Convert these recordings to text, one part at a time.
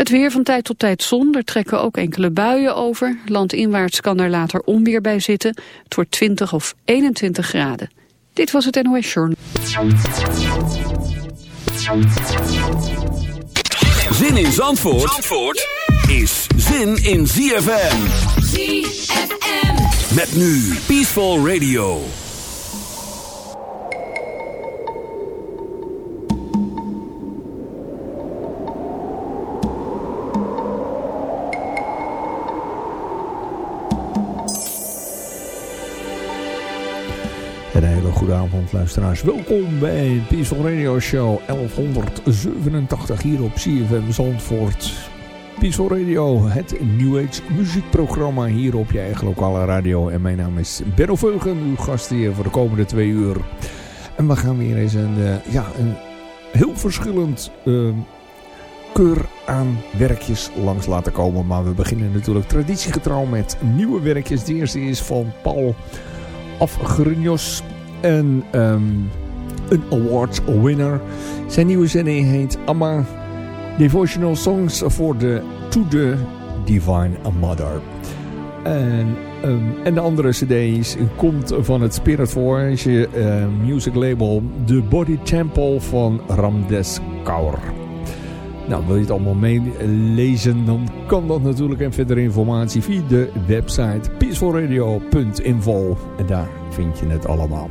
Het weer van tijd tot tijd zon, er trekken ook enkele buien over. Landinwaarts kan er later onweer bij zitten. Het wordt 20 of 21 graden. Dit was het NOS Journal. Zin in Zandvoort, Zandvoort is zin in ZFM. ZFM. Met nu Peaceful Radio. Een hele goede avond luisteraars. Welkom bij Peaceful Radio Show 1187 hier op CFM Zandvoort. Peaceful Radio, het New Age muziekprogramma hier op je eigen lokale radio. En mijn naam is Benno Veugen, uw gast hier voor de komende twee uur. En we gaan weer eens een, uh, ja, een heel verschillend uh, keur aan werkjes langs laten komen. Maar we beginnen natuurlijk traditiegetrouw met nieuwe werkjes. De eerste is van Paul Afgrinjos. En um, een award winner. Zijn nieuwe cd heet Amma Devotional Songs for the, to the Divine Mother. En, um, en de andere cd komt van het Spirit Voyage uh, music label The Body Temple van Ramdes Kaur. Nou, wil je het allemaal meelezen, dan kan dat natuurlijk. En verder informatie via de website peacefulradio.info. En daar vind je het allemaal.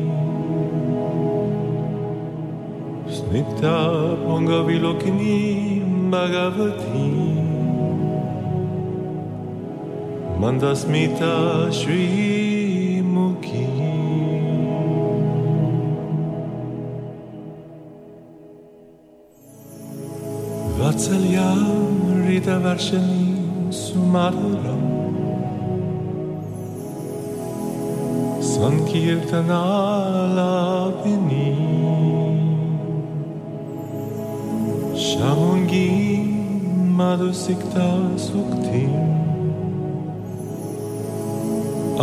Snipta ponga viloknim bhagavatim Mandasmita shri mukim Vatsalyam rita varshanim sumaduram Sankirtanalapini Shamungi sikta suktim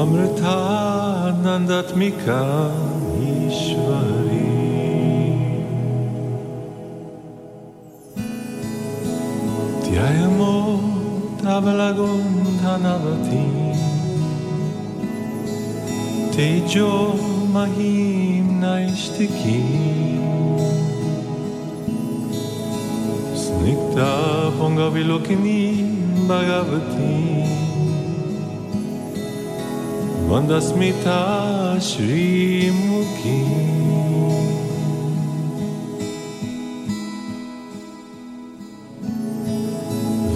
Amritanandatmika Ishvari Dhyayamot Avalagundhanavati Tejo Mahim Naishtiki vilokini bhagavati Vandasmita Shri Mukhi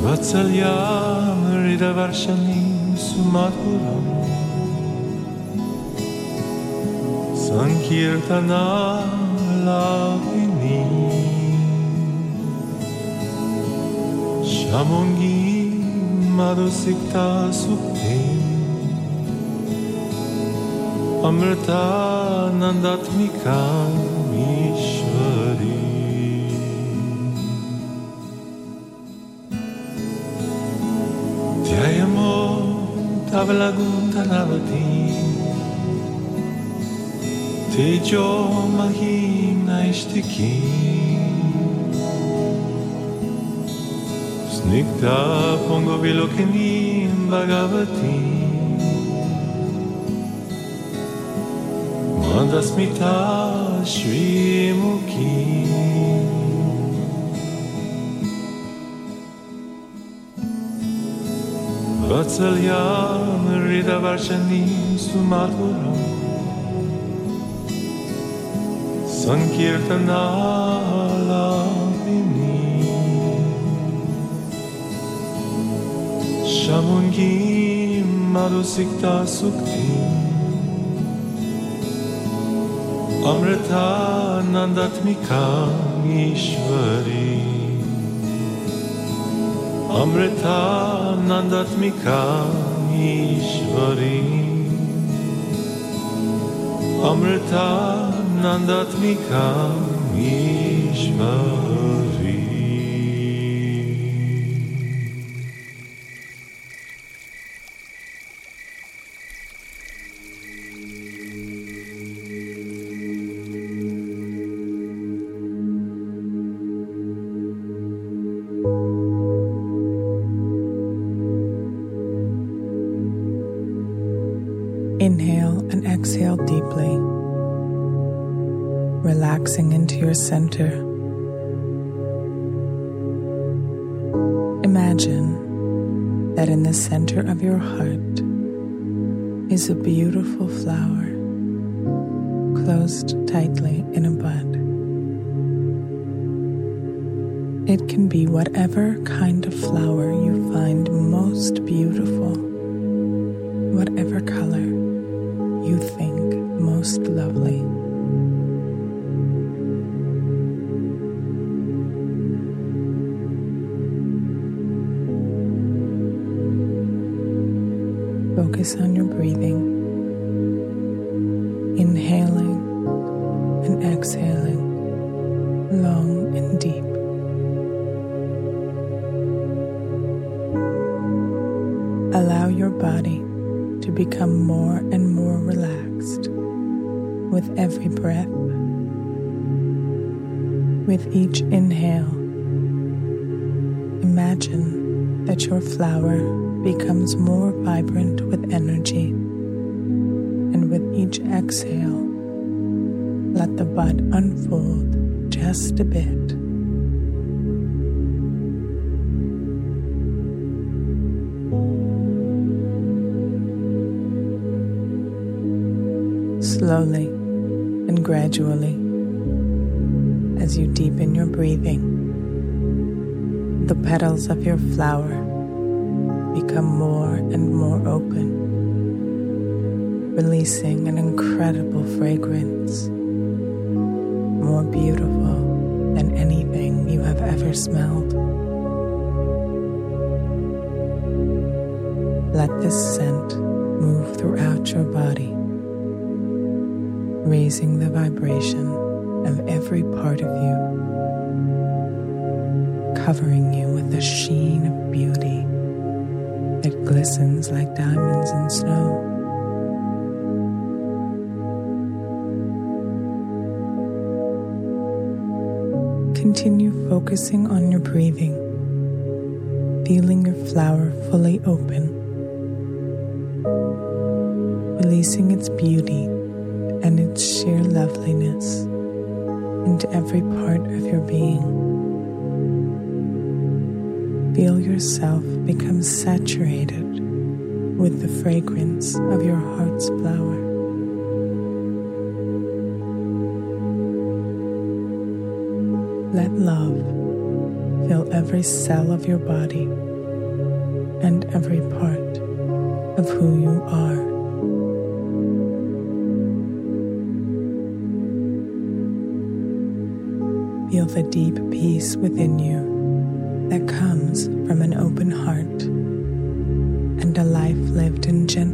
Vatsalyam Ridavarshani Sumadhuram Sankirtana Lavini Shamungi Madhusikta Sukti. Amritanandatmika Ishvari Dhyayamo Tavalaguntanavati Tejo Mahim Naishtiki נקטע פונגו וילוקינים בגבתי. מנדס מיטה שווימוקי. בצל ים רידה ברשנים סומת עולם. סן קירטנה شمون گیم مرو سکتا سکتی امرتا نندت می کامیش وری امرتا نندت می کامیش وری امرتا نندت می کامیش relaxing into your center. Imagine that in the center of your heart is a beautiful flower closed tightly in a bud. It can be whatever kind of flower you find most beautiful, whatever color every breath. With each inhale, imagine that your flower becomes more vibrant with energy. And with each exhale, let the bud unfold just a bit. slowly gradually as you deepen your breathing. The petals of your flower become more and more open, releasing an incredible fragrance, more beautiful than anything you have ever smelled. Let this scent move throughout your body raising the vibration of every part of you, covering you with a sheen of beauty that glistens like diamonds in snow. Continue focusing on your breathing, feeling your flower fully open, releasing its beauty and its sheer loveliness into every part of your being. Feel yourself become saturated with the fragrance of your heart's flower. Let love fill every cell of your body and every part of who you are. The deep peace within you that comes from an open heart and a life lived in gentleness,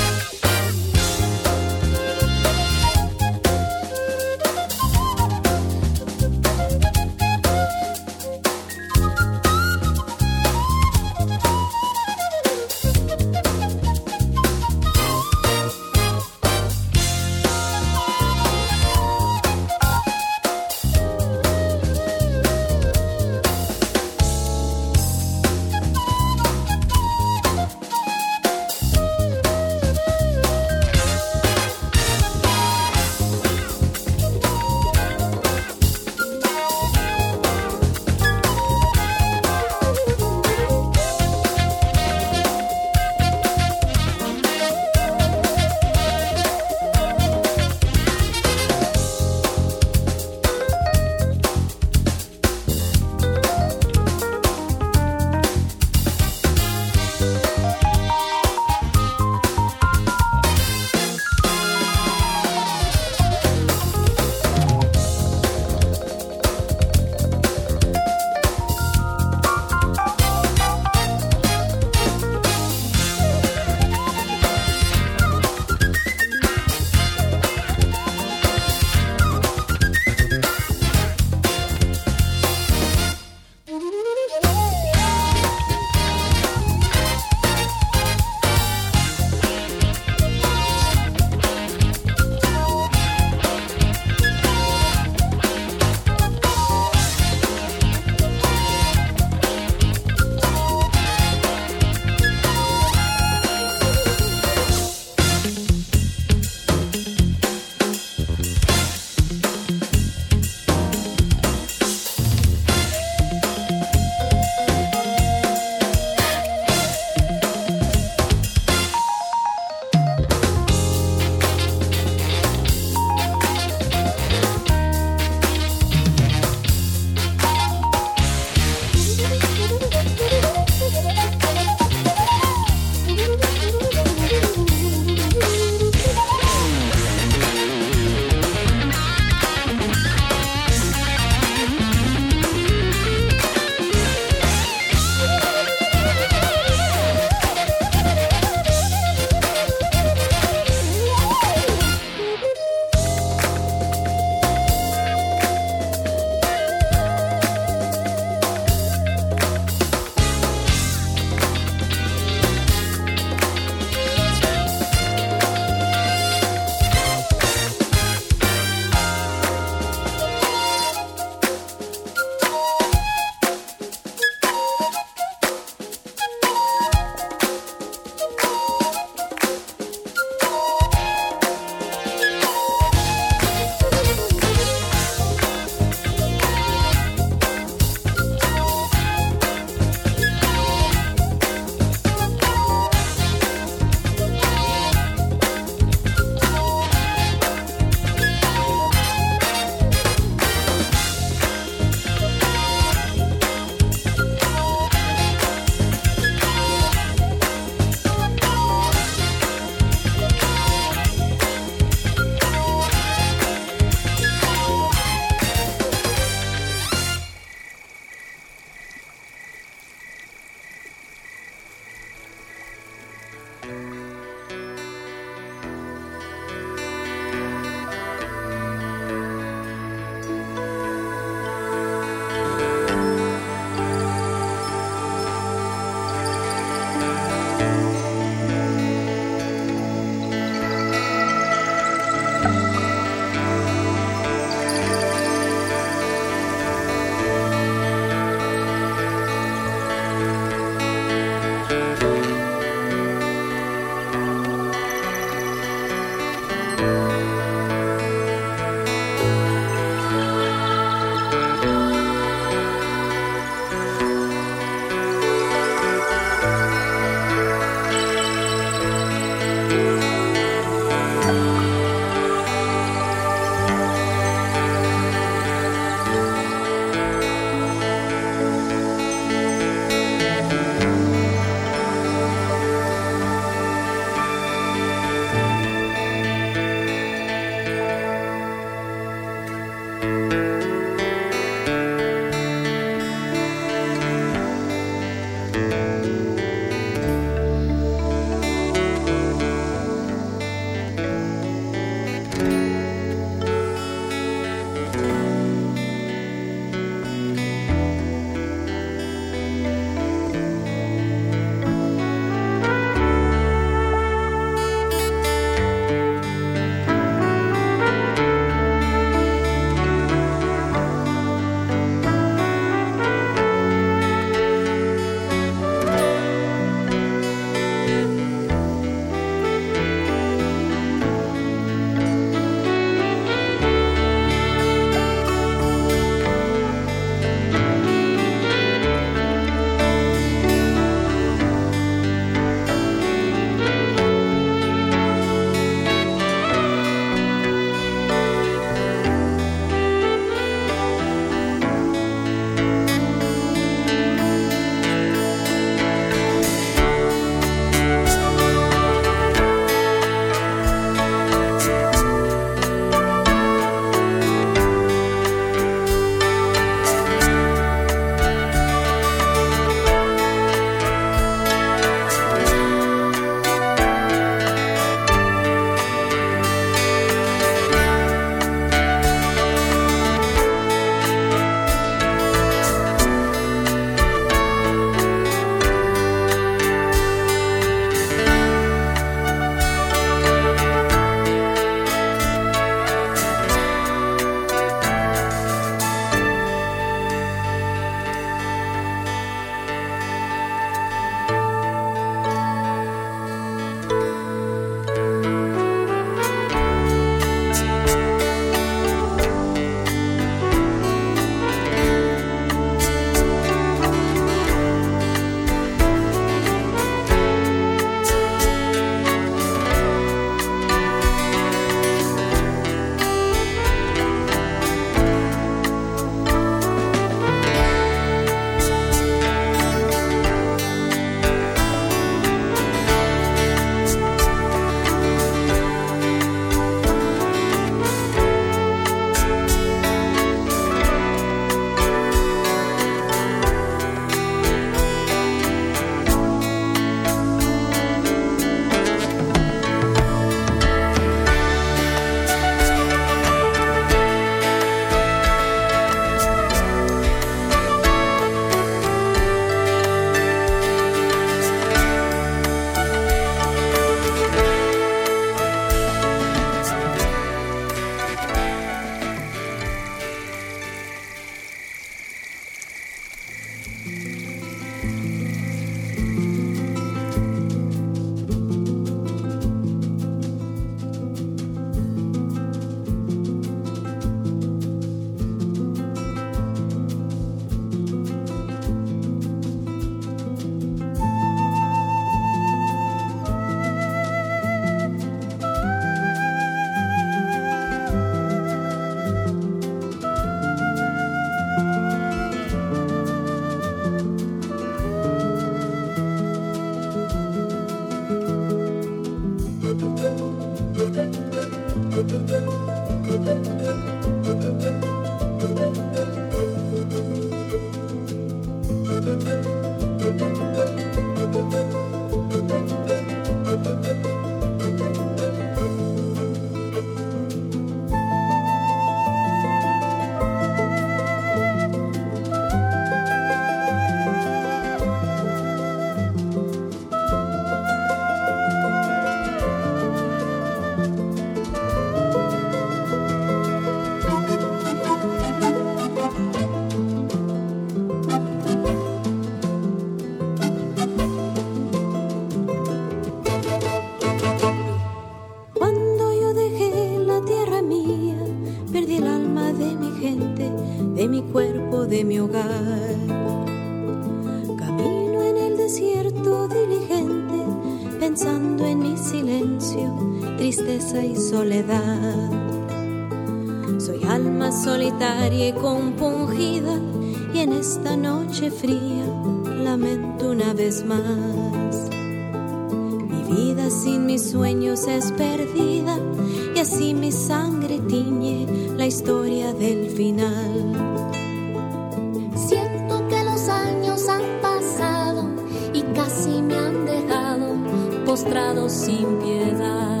sin piedad.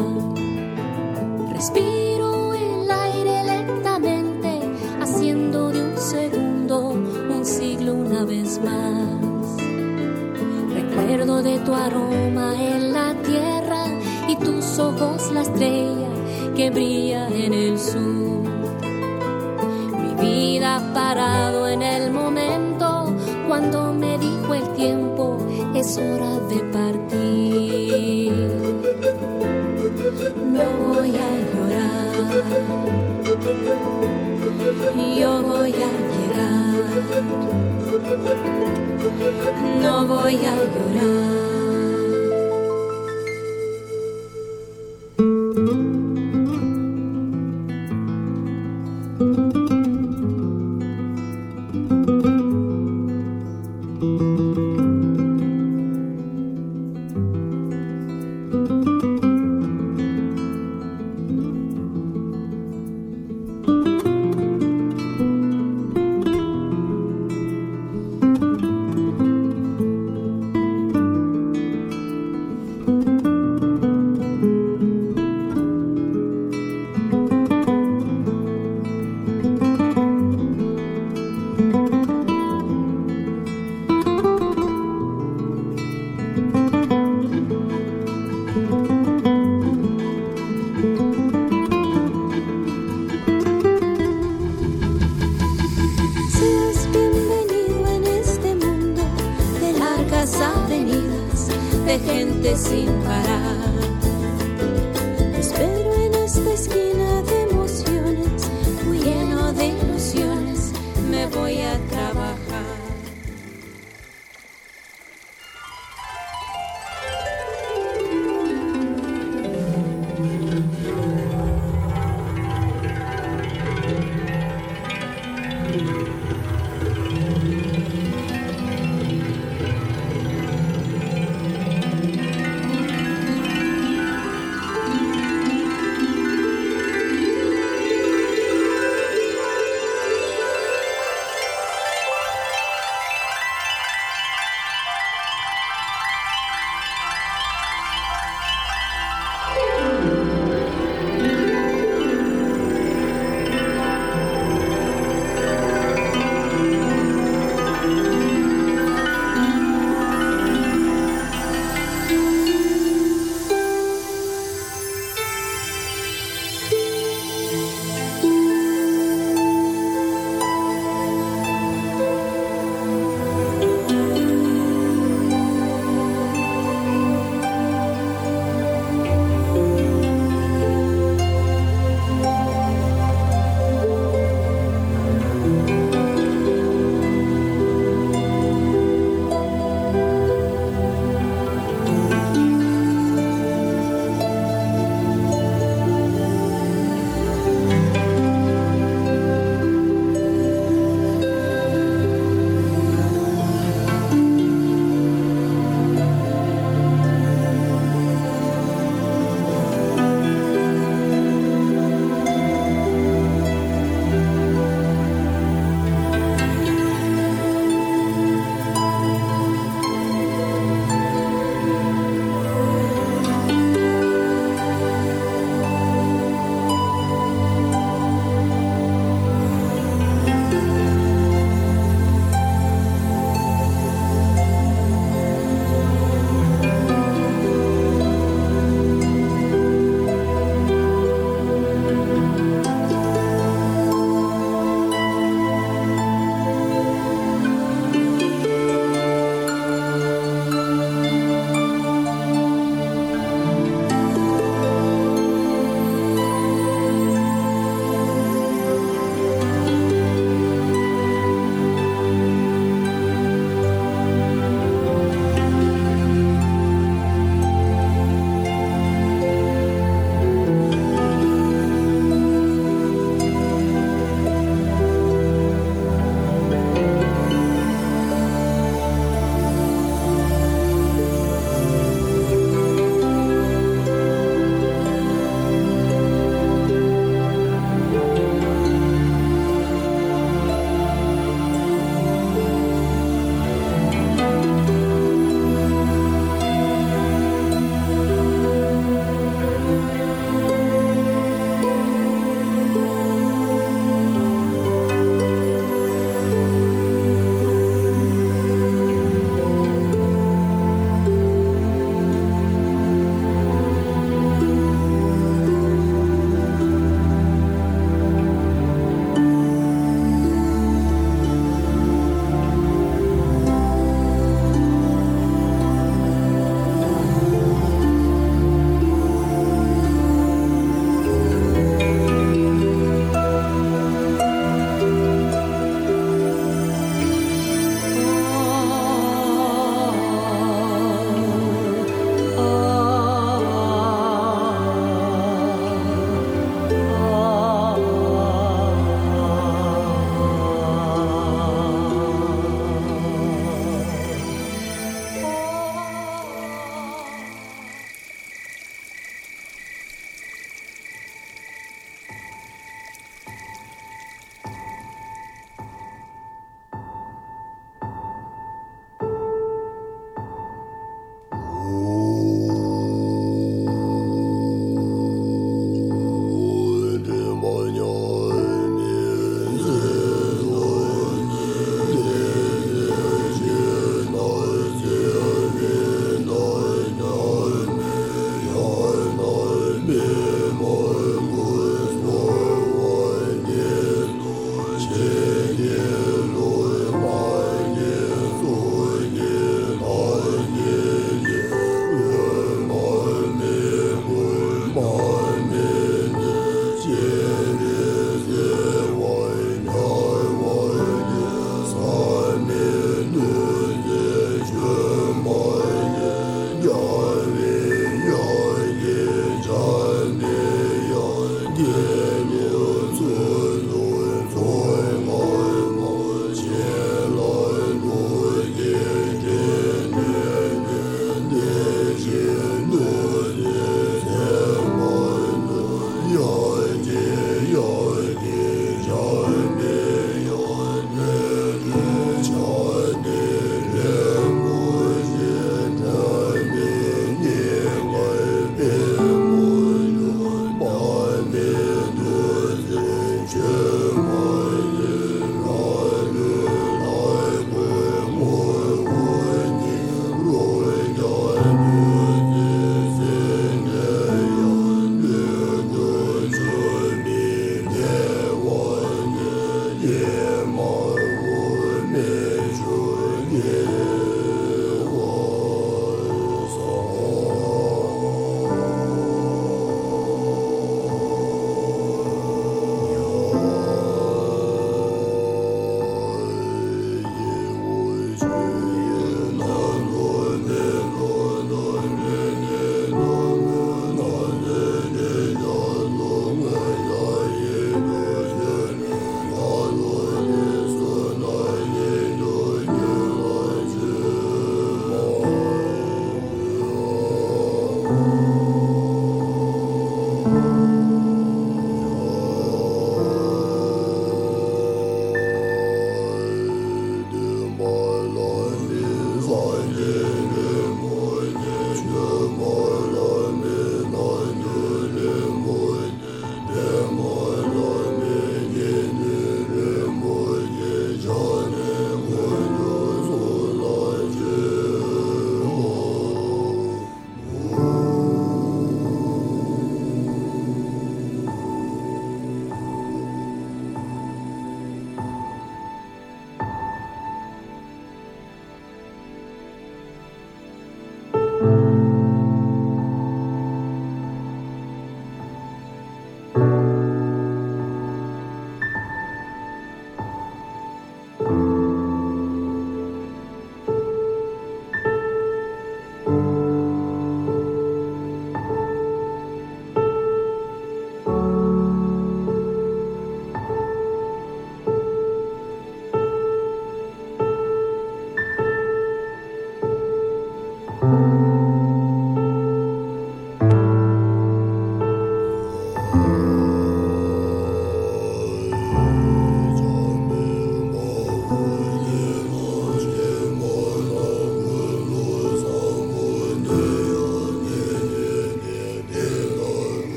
Respiro el aire lentamente, haciendo de un segundo un siglo una vez más. Recuerdo de tu aroma en la tierra y tus ojos la estrella que brilla en el sur. Mi vida parado en el momento cuando me dijo el tiempo es hora de partir. Yo voy a llegar. No voy a llorar.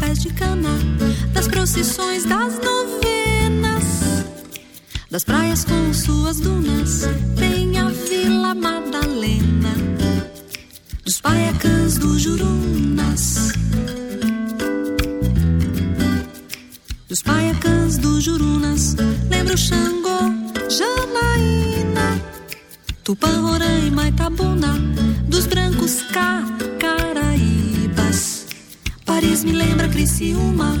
Pés de cana, das procissões das novenas, das praias com suas dunas, tem a Vila Madalena, dos paiacãs do Jurunas. Dos paiacãs do Jurunas, lembra o Xangô, Janaína, Tupã, Roraima, Itabuna, dos brancos Caraíbas. Paris me lembra Criciúma,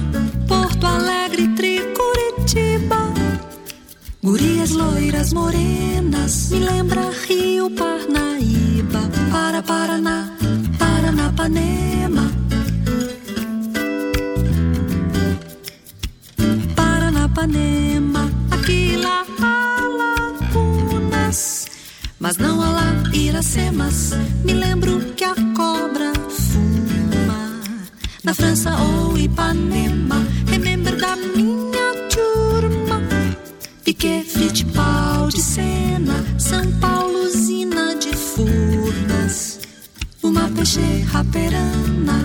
Porto Alegre, Tricuritiba. Gurias loiras morenas, me lembra Rio Parnaíba, para Paraná, Paranapanema. Paranapanema, aqui lá há lagunas, mas não há lá Iracemas. Me lembro que a na França ou Ipanema. Remember da minha turma, Piquet, Fittipaldi, Sena, São Paulo, usina de Furnas, uma peixe raperana.